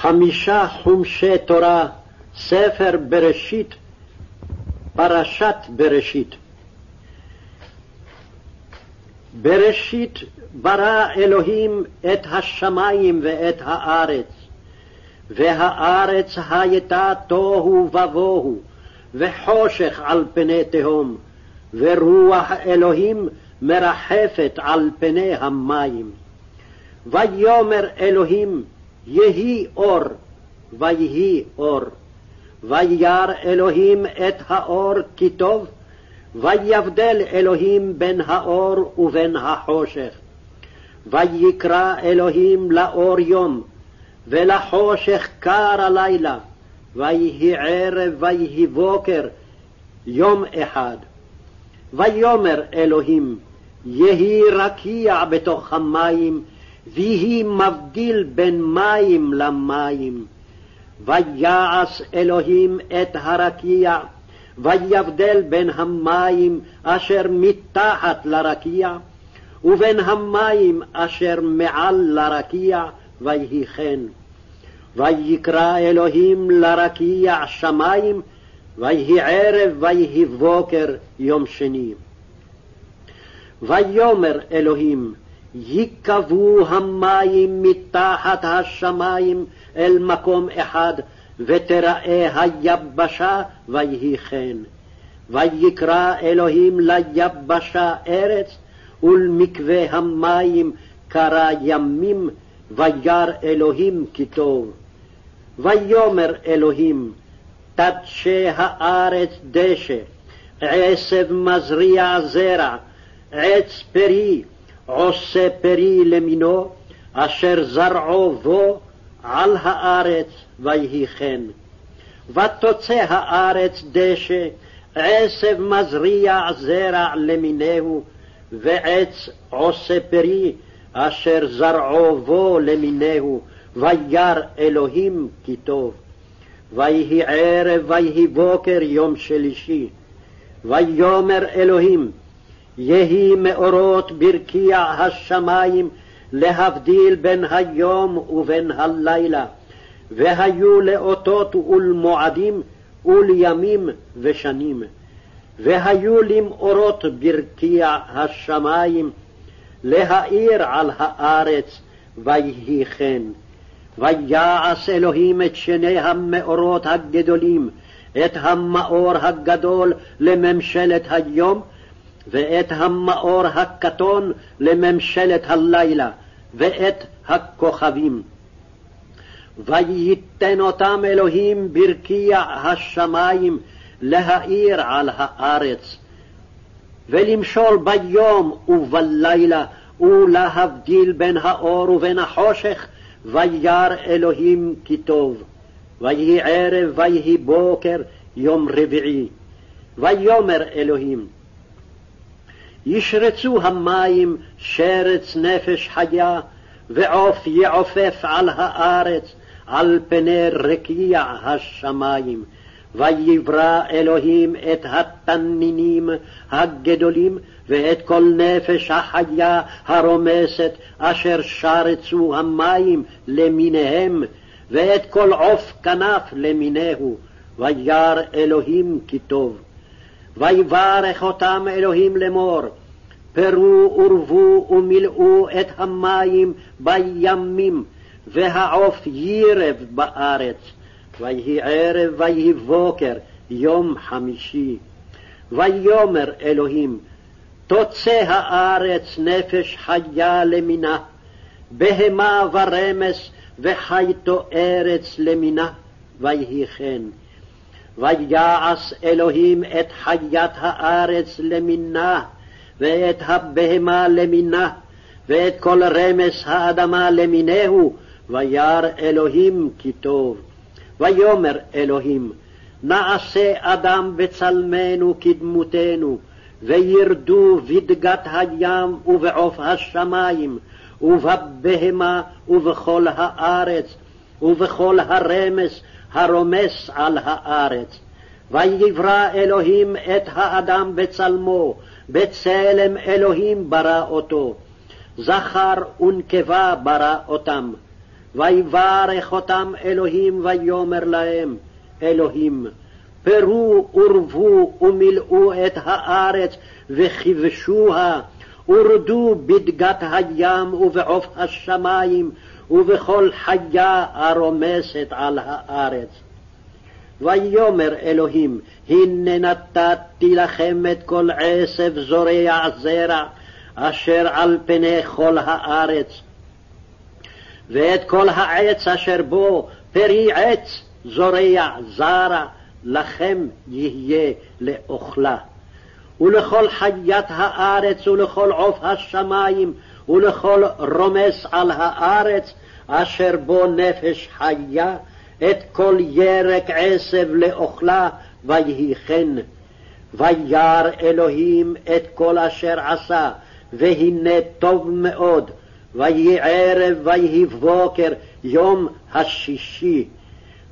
חמישה חומשי תורה, ספר בראשית, פרשת בראשית. בראשית ברא אלוהים את השמיים ואת הארץ, והארץ הייתה תוהו ובוהו, וחושך על פני תהום, ורוח אלוהים מרחפת על פני המים. ויאמר אלוהים, יהי אור, ויהי אור. וירא אלוהים את האור כי טוב, ויבדל אלוהים בין האור ובין החושך. ויקרא אלוהים לאור יום, ולחושך קר הלילה, ויהי ערב ויהי בוקר, יום אחד. ויאמר אלוהים, יהי רקיע בתוך המים, ויהי מבדיל בין מים למים. ויעש אלוהים את הרקיע, ויבדל בין המים אשר מתחת לרקיע, ובין המים אשר מעל לרקיע, ויהי כן. ויקרא אלוהים לרקיע שמים, ויהי ערב ויהי בוקר יום שני. ויאמר אלוהים, ייקבעו המים מתחת השמים אל מקום אחד, ותראה היבשה, ויהי כן. ויקרא אלוהים ליבשה ארץ, ולמקווה המים קרא ימים, וירא אלוהים כי טוב. ויאמר אלוהים, תדשה הארץ דשא, עשב מזריע זרע, עץ פרי, עושה פרי למינו, אשר זרעו בו על הארץ, ויהי כן. ותוצא הארץ דשא, עשב מזריע זרע למינהו, ועץ עושה פרי, אשר זרעו בו למינהו, וירא אלוהים כי טוב. ויהי ערב ויהי בוקר יום שלישי. ויאמר אלוהים, יהי מאורות ברקיע השמים להבדיל בין היום ובין הלילה, והיו לאותות ולמועדים ולימים ושנים. והיו למאורות ברקיע השמים, להאיר על הארץ, ויהי כן. ויעש אלוהים את שני המאורות הגדולים, את המאור הגדול לממשלת היום, ואת המאור הקטון לממשלת הלילה, ואת הכוכבים. וייתן אותם אלוהים ברקיע השמים להאיר על הארץ, ולמשול ביום ובלילה, ולהבדיל בין האור ובין החושך, וירא אלוהים כי טוב. ויהי ערב ויהי בוקר יום רביעי. ויאמר אלוהים, ישרצו המים שרץ נפש חיה, ועוף יעופף על הארץ, על פני רקיע השמים. ויברא אלוהים את התנינים הגדולים ואת כל נפש החיה הרומסת אשר שרצו המים למיניהם ואת כל עוף כנף למיניהו וירא אלוהים כי טוב. ויברך אותם אלוהים לאמור פרו ורבו ומילאו את המים בימים והעוף יירב בארץ ויהי ערב ויהי בוקר, יום חמישי. ויאמר אלוהים, תוצא הארץ נפש חיה למינה, בהמה ורמס וחייתו ארץ למינה, ויהי כן. ויעש אלוהים את חיית הארץ למינה, ואת הבהמה למינה, ואת כל רמס האדמה למינהו, וירא אלוהים כי טוב. ויאמר אלוהים, נעשה אדם בצלמנו כדמותנו, וירדו בדגת הים ובעוף השמים, ובבהמה ובכל הארץ, ובכל הרמס הרומס על הארץ. ויברא אלוהים את האדם בצלמו, בצלם אלוהים ברא אותו, זכר ונקבה ברא אותם. ויברך אותם אלוהים ויאמר להם, אלוהים, פרו ורבו ומילאו את הארץ וכבשוה, ורדו בדגת הים ובעוף השמים ובכל חיה הרומסת על הארץ. ויאמר אלוהים, הנה נתתי לכם את כל עשב זורע זרע, אשר על פני כל הארץ, ואת כל העץ אשר בו פרי עץ זורע זרע, לכם יהיה לאוכלה. ולכל חיית הארץ ולכל עוף השמים ולכל רומס על הארץ אשר בו נפש חיה, את כל ירק עשב לאוכלה, ויהי כן. וירא אלוהים את כל אשר עשה, והנה טוב מאוד. ויהי ערב ויהי בוקר, יום השישי.